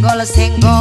senggol senggol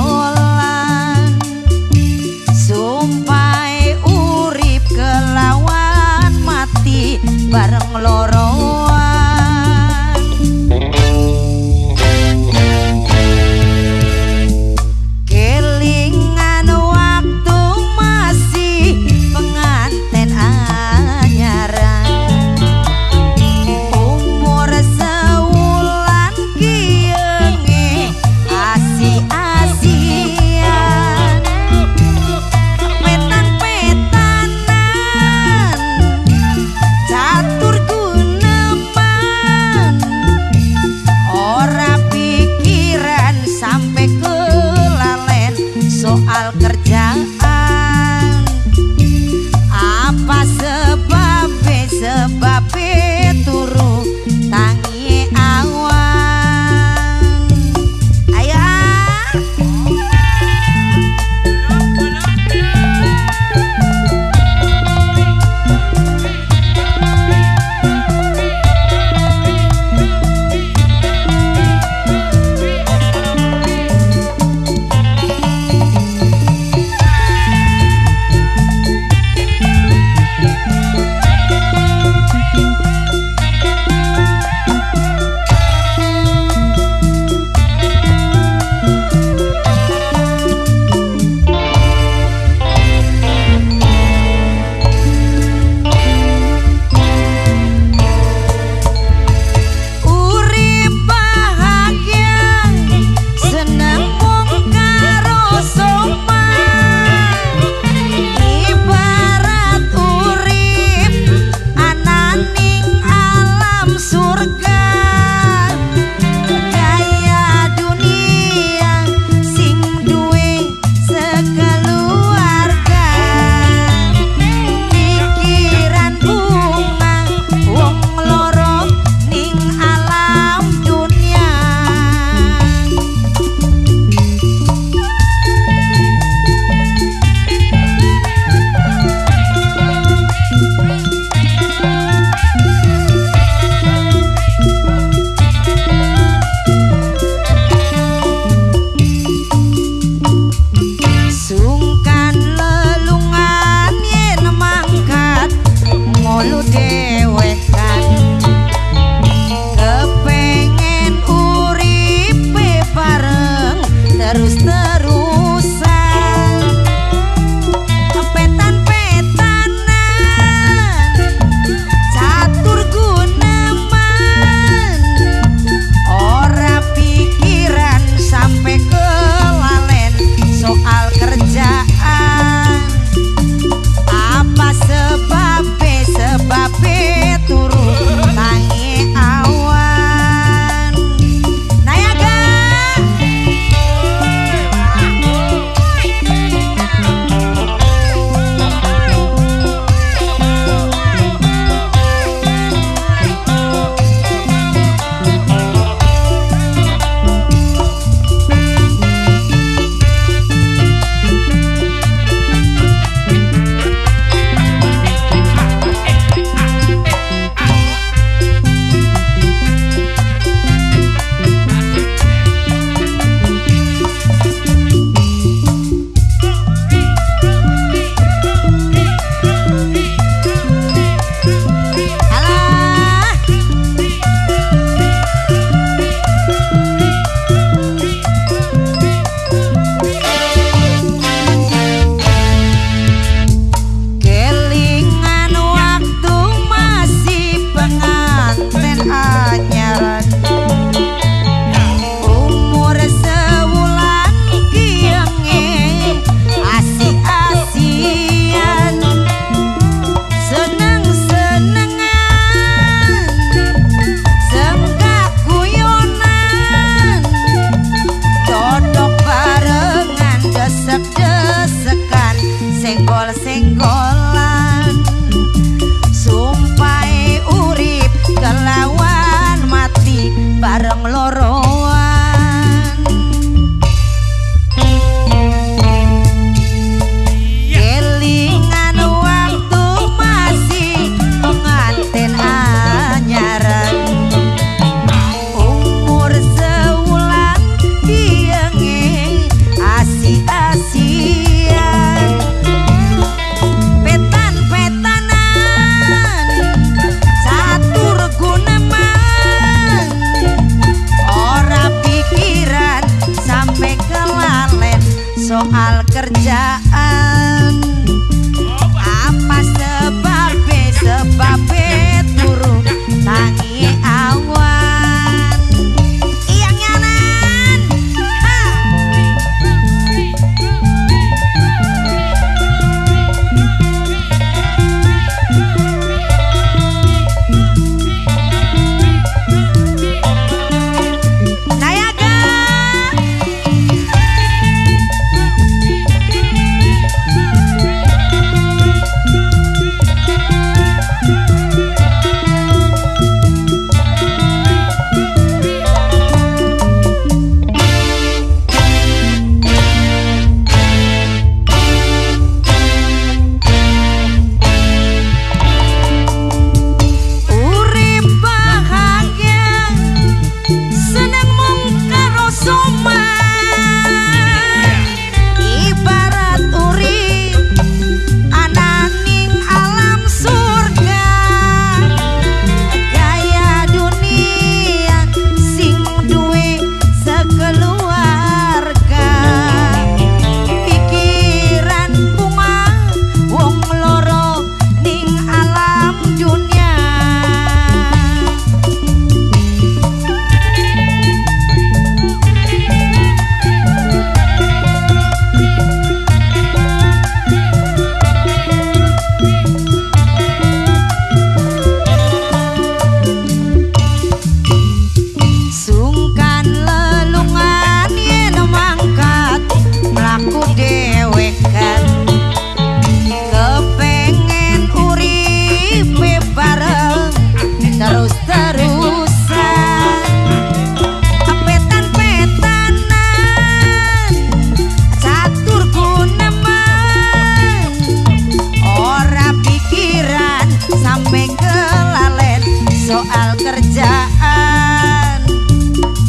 soal kerjaan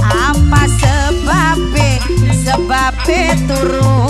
apa sebab sebab turu